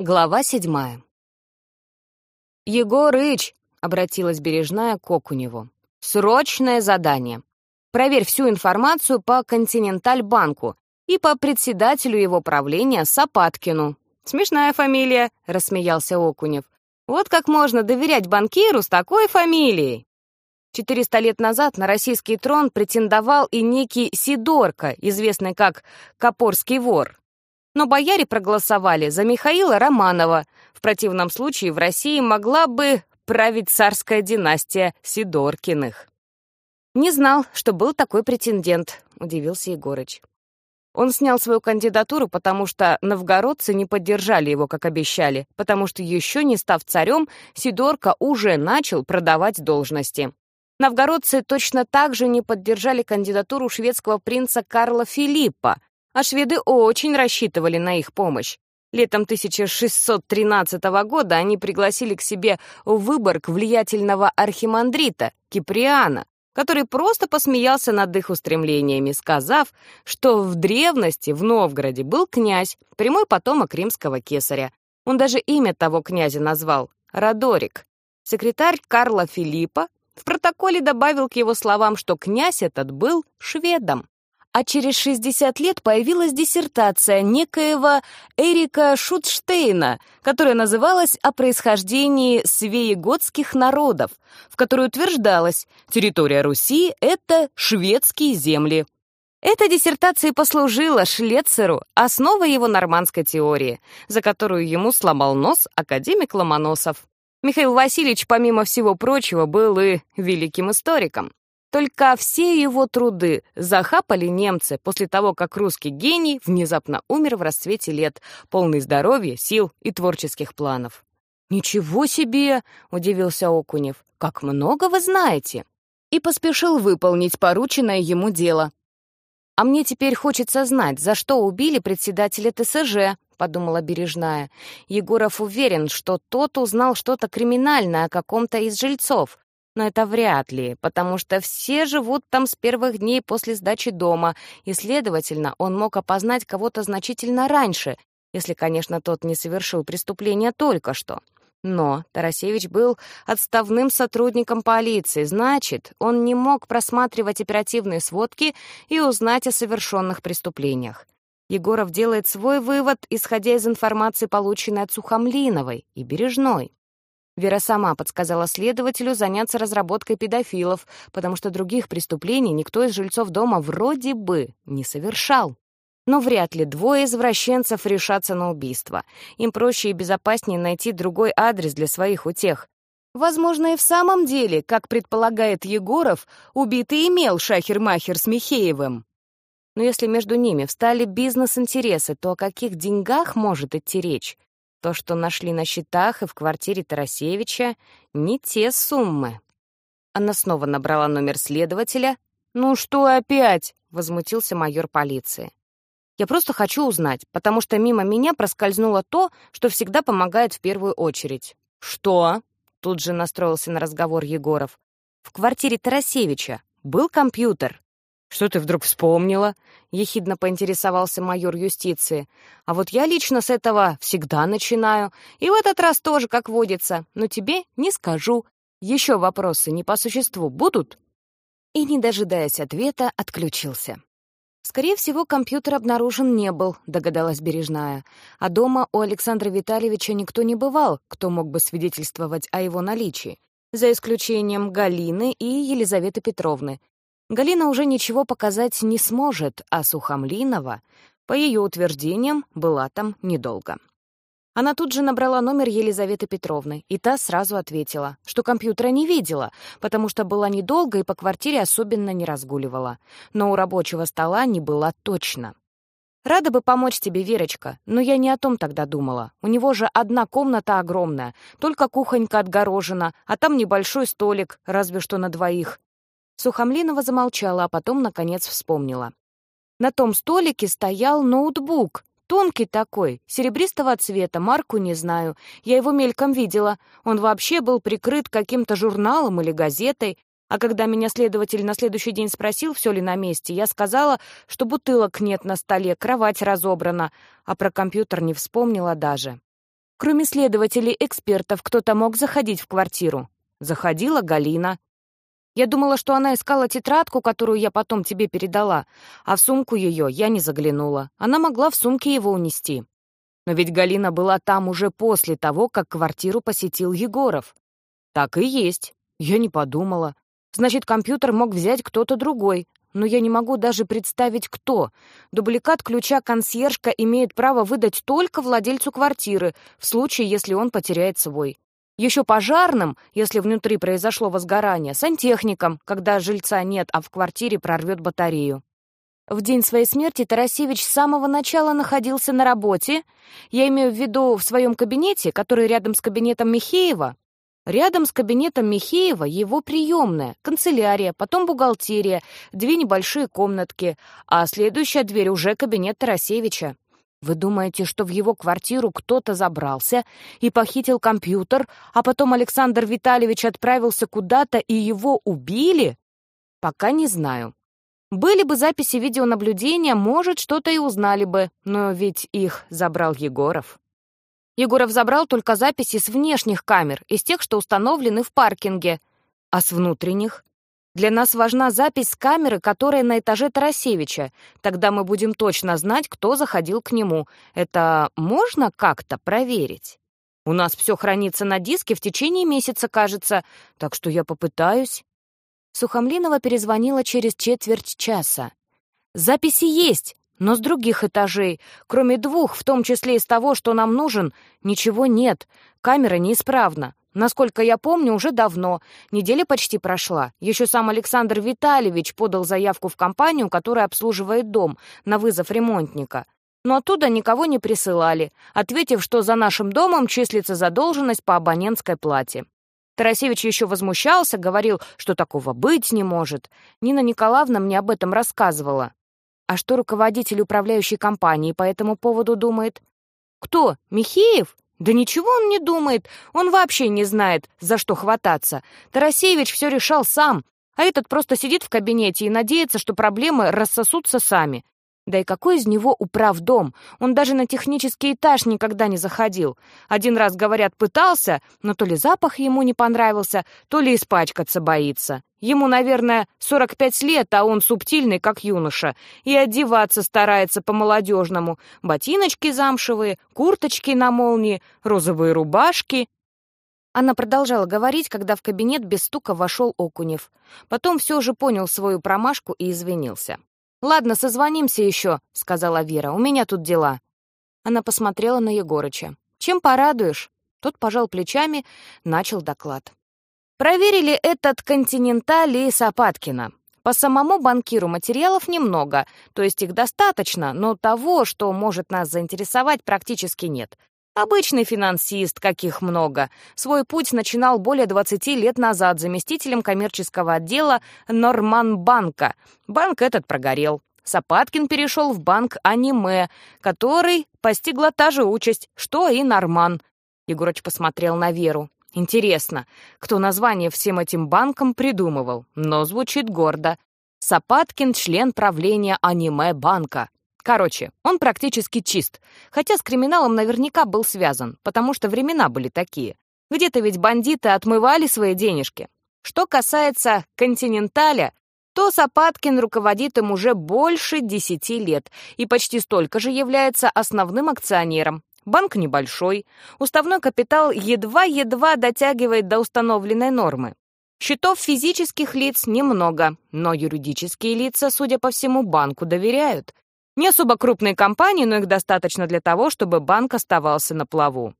Глава седьмая. «Егорыч!» — обратилась Бережная к Окуневу. «Срочное задание. Проверь всю информацию по Континенталь-банку и по председателю его правления Сапаткину». «Смешная фамилия», — рассмеялся Окунев. «Вот как можно доверять банкиру с такой фамилией!» Четыреста лет назад на российский трон претендовал и некий Сидорка, известный как Копорский вор но бояре проголосовали за Михаила Романова. В противном случае в России могла бы править царская династия Сидоркиных. «Не знал, что был такой претендент», — удивился Егорыч. Он снял свою кандидатуру, потому что новгородцы не поддержали его, как обещали, потому что еще не став царем, Сидорка уже начал продавать должности. Новгородцы точно так же не поддержали кандидатуру шведского принца Карла Филиппа, а шведы очень рассчитывали на их помощь. Летом 1613 года они пригласили к себе в Выборг влиятельного архимандрита Киприана, который просто посмеялся над их устремлениями, сказав, что в древности в Новгороде был князь, прямой потомок римского кесаря. Он даже имя того князя назвал — Родорик. Секретарь Карла Филиппа в протоколе добавил к его словам, что князь этот был шведом а через 60 лет появилась диссертация некоего Эрика Шутштейна, которая называлась «О происхождении свееготских народов», в которой утверждалось, территория Руси — это шведские земли. Эта диссертация послужила Шлецеру основой его нормандской теории, за которую ему сломал нос академик Ломоносов. Михаил Васильевич, помимо всего прочего, был и великим историком. Только все его труды захапали немцы после того, как русский гений внезапно умер в расцвете лет, полный здоровья, сил и творческих планов. «Ничего себе!» — удивился Окунев. «Как много вы знаете!» И поспешил выполнить порученное ему дело. «А мне теперь хочется знать, за что убили председателя ТСЖ», — подумала Бережная. Егоров уверен, что тот узнал что-то криминальное о каком-то из жильцов, но это вряд ли, потому что все живут там с первых дней после сдачи дома, и, следовательно, он мог опознать кого-то значительно раньше, если, конечно, тот не совершил преступление только что. Но Тарасевич был отставным сотрудником полиции, значит, он не мог просматривать оперативные сводки и узнать о совершенных преступлениях. Егоров делает свой вывод, исходя из информации, полученной от Сухомлиновой и Бережной. Вера сама подсказала следователю заняться разработкой педофилов, потому что других преступлений никто из жильцов дома вроде бы не совершал. Но вряд ли двое извращенцев решатся на убийство. Им проще и безопаснее найти другой адрес для своих утех. Возможно, и в самом деле, как предполагает Егоров, убитый имел шахер-махер с Михеевым. Но если между ними встали бизнес-интересы, то о каких деньгах может идти речь? То, что нашли на счетах и в квартире Тарасевича, не те суммы. Она снова набрала номер следователя. «Ну что опять?» — возмутился майор полиции. «Я просто хочу узнать, потому что мимо меня проскользнуло то, что всегда помогает в первую очередь». «Что?» — тут же настроился на разговор Егоров. «В квартире Тарасевича был компьютер». «Что ты вдруг вспомнила?» — ехидно поинтересовался майор юстиции. «А вот я лично с этого всегда начинаю. И в этот раз тоже, как водится. Но тебе не скажу. Еще вопросы не по существу будут?» И, не дожидаясь ответа, отключился. Скорее всего, компьютер обнаружен не был, догадалась Бережная. А дома у Александра Витальевича никто не бывал, кто мог бы свидетельствовать о его наличии за исключением Галины и Елизаветы Петровны, Галина уже ничего показать не сможет, а Сухомлинова, по ее утверждениям, была там недолго. Она тут же набрала номер Елизаветы Петровны, и та сразу ответила, что компьютера не видела, потому что была недолго и по квартире особенно не разгуливала. Но у рабочего стола не была точно. «Рада бы помочь тебе, Верочка, но я не о том тогда думала. У него же одна комната огромная, только кухонька отгорожена, а там небольшой столик, разве что на двоих. Сухомлинова замолчала, а потом, наконец, вспомнила. На том столике стоял ноутбук, тонкий такой, серебристого цвета, марку не знаю. Я его мельком видела. Он вообще был прикрыт каким-то журналом или газетой. А когда меня следователь на следующий день спросил, все ли на месте, я сказала, что бутылок нет на столе, кровать разобрана, а про компьютер не вспомнила даже. Кроме следователей-экспертов, кто-то мог заходить в квартиру. Заходила Галина. Я думала, что она искала тетрадку, которую я потом тебе передала, а в сумку ее я не заглянула. Она могла в сумке его унести. Но ведь Галина была там уже после того, как квартиру посетил Егоров. Так и есть. Я не подумала. Значит, компьютер мог взять кто-то другой. Но я не могу даже представить, кто. Дубликат ключа консьержка имеет право выдать только владельцу квартиры, в случае, если он потеряет свой. Еще пожарным, если внутри произошло возгорание, сантехником, когда жильца нет, а в квартире прорвет батарею. В день своей смерти Тарасевич с самого начала находился на работе. Я имею в виду в своем кабинете, который рядом с кабинетом Михеева. Рядом с кабинетом Михеева его приемная, канцелярия, потом бухгалтерия, две небольшие комнатки, а следующая дверь уже кабинет Тарасевича. Вы думаете, что в его квартиру кто-то забрался и похитил компьютер, а потом Александр Витальевич отправился куда-то и его убили? Пока не знаю. Были бы записи видеонаблюдения, может, что-то и узнали бы, но ведь их забрал Егоров. Егоров забрал только записи с внешних камер, из тех, что установлены в паркинге. А с внутренних? Для нас важна запись с камеры, которая на этаже Тарасевича. Тогда мы будем точно знать, кто заходил к нему. Это можно как-то проверить? У нас все хранится на диске в течение месяца, кажется, так что я попытаюсь». Сухомлинова перезвонила через четверть часа. «Записи есть, но с других этажей, кроме двух, в том числе из того, что нам нужен, ничего нет. Камера неисправна. Насколько я помню, уже давно. Неделя почти прошла. Еще сам Александр Витальевич подал заявку в компанию, которая обслуживает дом, на вызов ремонтника. Но оттуда никого не присылали, ответив, что за нашим домом числится задолженность по абонентской плате. Тарасевич еще возмущался, говорил, что такого быть не может. Нина Николаевна мне об этом рассказывала. А что руководитель управляющей компании по этому поводу думает? Кто? Михеев? Да ничего он не думает, он вообще не знает, за что хвататься. Тарасевич все решал сам, а этот просто сидит в кабинете и надеется, что проблемы рассосутся сами. Да и какой из него управдом? Он даже на технический этаж никогда не заходил. Один раз, говорят, пытался, но то ли запах ему не понравился, то ли испачкаться боится. Ему, наверное, 45 лет, а он субтильный, как юноша, и одеваться старается по-молодежному. Ботиночки замшевые, курточки на молнии, розовые рубашки. Она продолжала говорить, когда в кабинет без стука вошел Окунев. Потом все же понял свою промашку и извинился. «Ладно, созвонимся еще», — сказала Вера. «У меня тут дела». Она посмотрела на Егорыча. «Чем порадуешь?» Тот пожал плечами, начал доклад. Проверили этот «Континенталь» и Сапаткина. По самому банкиру материалов немного, то есть их достаточно, но того, что может нас заинтересовать, практически нет. Обычный финансист, каких много. Свой путь начинал более 20 лет назад заместителем коммерческого отдела Норманбанка. Банк этот прогорел. Сапаткин перешел в банк «Аниме», который постигла та же участь, что и Норман. Егорыч посмотрел на Веру. Интересно, кто название всем этим банкам придумывал, но звучит гордо. Сапаткин — член правления аниме-банка. Короче, он практически чист, хотя с криминалом наверняка был связан, потому что времена были такие. Где-то ведь бандиты отмывали свои денежки. Что касается «Континенталя», то Сапаткин руководит им уже больше десяти лет и почти столько же является основным акционером. Банк небольшой, уставной капитал едва-едва дотягивает до установленной нормы. Счетов физических лиц немного, но юридические лица, судя по всему, банку доверяют. Не особо крупные компании, но их достаточно для того, чтобы банк оставался на плаву.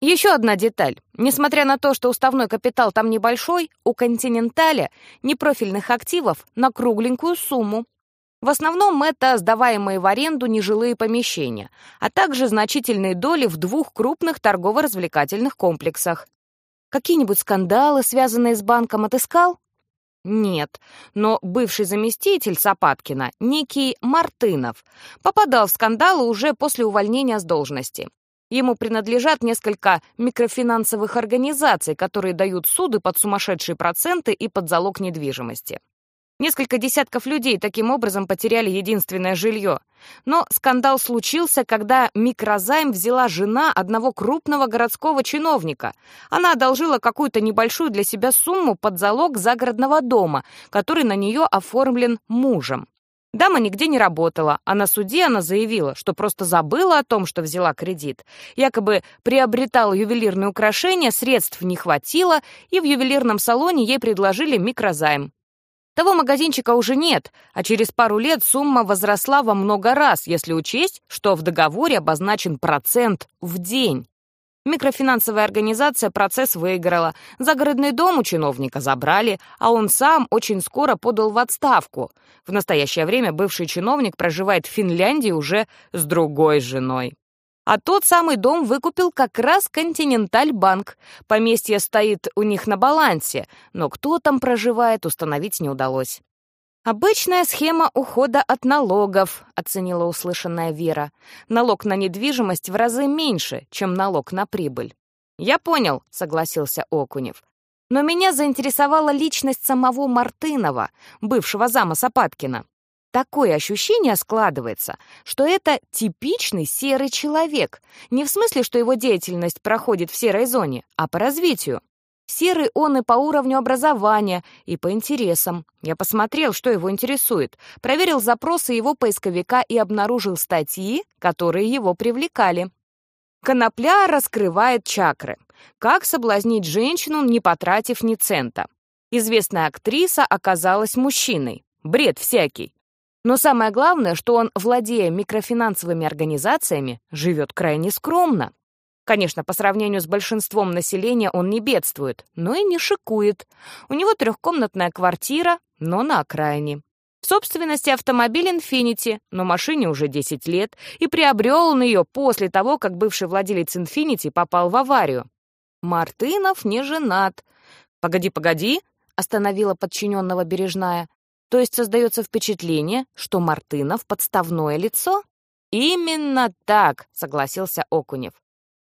Еще одна деталь. Несмотря на то, что уставной капитал там небольшой, у «Континенталя» непрофильных активов на кругленькую сумму. В основном это сдаваемые в аренду нежилые помещения, а также значительные доли в двух крупных торгово-развлекательных комплексах. Какие-нибудь скандалы, связанные с банком, отыскал? Нет, но бывший заместитель Сапаткина, некий Мартынов, попадал в скандалы уже после увольнения с должности. Ему принадлежат несколько микрофинансовых организаций, которые дают суды под сумасшедшие проценты и под залог недвижимости. Несколько десятков людей таким образом потеряли единственное жилье. Но скандал случился, когда микрозайм взяла жена одного крупного городского чиновника. Она одолжила какую-то небольшую для себя сумму под залог загородного дома, который на нее оформлен мужем. Дама нигде не работала, а на суде она заявила, что просто забыла о том, что взяла кредит. Якобы приобретала ювелирные украшения, средств не хватило, и в ювелирном салоне ей предложили микрозайм. Того магазинчика уже нет, а через пару лет сумма возросла во много раз, если учесть, что в договоре обозначен процент в день. Микрофинансовая организация процесс выиграла, загородный дом у чиновника забрали, а он сам очень скоро подал в отставку. В настоящее время бывший чиновник проживает в Финляндии уже с другой женой. А тот самый дом выкупил как раз Континенталь Банк. Поместье стоит у них на балансе, но кто там проживает, установить не удалось. «Обычная схема ухода от налогов», — оценила услышанная Вера. «Налог на недвижимость в разы меньше, чем налог на прибыль». «Я понял», — согласился Окунев. «Но меня заинтересовала личность самого Мартынова, бывшего зама Сапаткина. Такое ощущение складывается, что это типичный серый человек. Не в смысле, что его деятельность проходит в серой зоне, а по развитию. Серый он и по уровню образования, и по интересам. Я посмотрел, что его интересует, проверил запросы его поисковика и обнаружил статьи, которые его привлекали. Конопля раскрывает чакры. Как соблазнить женщину, не потратив ни цента. Известная актриса оказалась мужчиной. Бред всякий. Но самое главное, что он, владея микрофинансовыми организациями, живет крайне скромно. Конечно, по сравнению с большинством населения он не бедствует, но и не шикует. У него трехкомнатная квартира, но на окраине. В собственности автомобиль Infiniti, но машине уже 10 лет, и приобрел он ее после того, как бывший владелец Infiniti попал в аварию. Мартынов не женат. «Погоди, погоди», — остановила подчиненного Бережная. То есть создается впечатление, что Мартынов — подставное лицо? «Именно так», — согласился Окунев.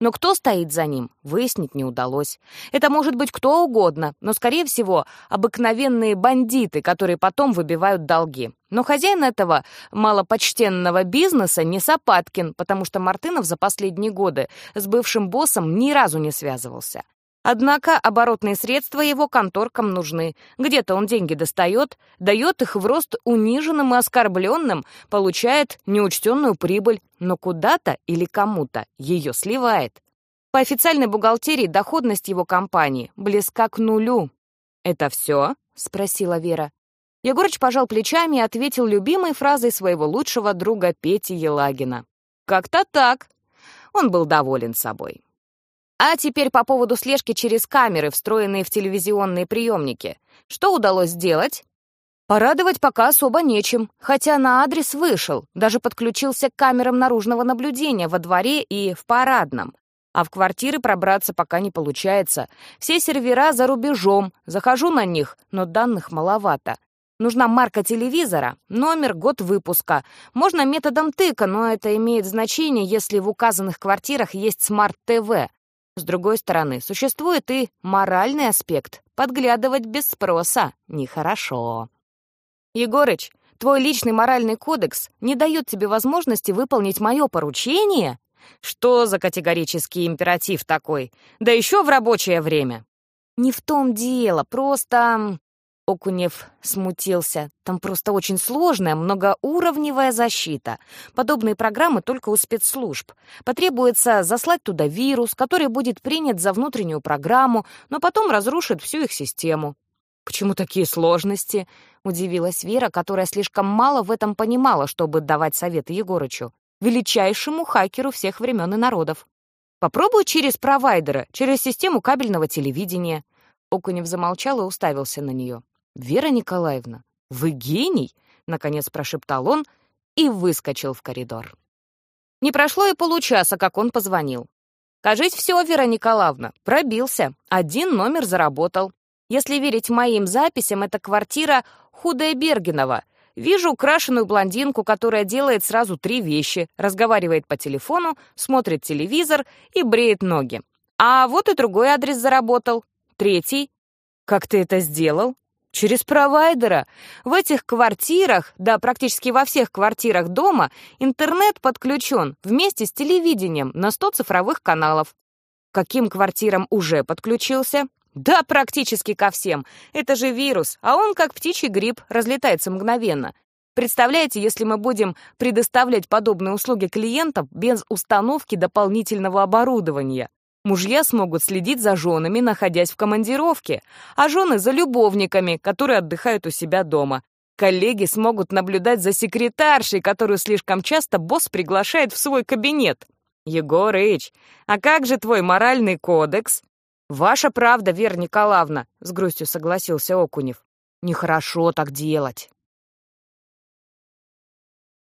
Но кто стоит за ним, выяснить не удалось. Это может быть кто угодно, но, скорее всего, обыкновенные бандиты, которые потом выбивают долги. Но хозяин этого малопочтенного бизнеса не Сапаткин, потому что Мартынов за последние годы с бывшим боссом ни разу не связывался. Однако оборотные средства его конторкам нужны. Где-то он деньги достает, дает их в рост униженным и оскорбленным, получает неучтенную прибыль, но куда-то или кому-то ее сливает. По официальной бухгалтерии доходность его компании близка к нулю. «Это все?» — спросила Вера. Егорыч пожал плечами и ответил любимой фразой своего лучшего друга Пети Елагина. «Как-то так». Он был доволен собой. А теперь по поводу слежки через камеры, встроенные в телевизионные приемники. Что удалось сделать? Порадовать пока особо нечем, хотя на адрес вышел, даже подключился к камерам наружного наблюдения во дворе и в парадном. А в квартиры пробраться пока не получается. Все сервера за рубежом, захожу на них, но данных маловато. Нужна марка телевизора, номер, год выпуска. Можно методом тыка, но это имеет значение, если в указанных квартирах есть смарт-ТВ. С другой стороны, существует и моральный аспект. Подглядывать без спроса нехорошо. Егорыч, твой личный моральный кодекс не дает тебе возможности выполнить мое поручение? Что за категорический императив такой? Да еще в рабочее время. Не в том дело, просто... Окунев смутился. Там просто очень сложная, многоуровневая защита. Подобные программы только у спецслужб. Потребуется заслать туда вирус, который будет принят за внутреннюю программу, но потом разрушит всю их систему. «Почему такие сложности?» — удивилась Вера, которая слишком мало в этом понимала, чтобы давать советы Егорычу, величайшему хакеру всех времен и народов. «Попробуй через провайдера, через систему кабельного телевидения». Окунев замолчал и уставился на нее. «Вера Николаевна, вы гений!» — наконец прошептал он и выскочил в коридор. Не прошло и получаса, как он позвонил. «Кажись, все, Вера Николаевна, пробился. Один номер заработал. Если верить моим записям, это квартира Худая. Вижу украшенную блондинку, которая делает сразу три вещи. Разговаривает по телефону, смотрит телевизор и бреет ноги. А вот и другой адрес заработал. Третий. Как ты это сделал? Через провайдера. В этих квартирах, да практически во всех квартирах дома, интернет подключен вместе с телевидением на 100 цифровых каналов. Каким квартирам уже подключился? Да, практически ко всем. Это же вирус, а он как птичий гриб, разлетается мгновенно. Представляете, если мы будем предоставлять подобные услуги клиентам без установки дополнительного оборудования? Мужья смогут следить за женами, находясь в командировке, а жены за любовниками, которые отдыхают у себя дома. Коллеги смогут наблюдать за секретаршей, которую слишком часто босс приглашает в свой кабинет. Егорыч, а как же твой моральный кодекс? Ваша правда, Вера Николаевна, с грустью согласился Окунев. Нехорошо так делать.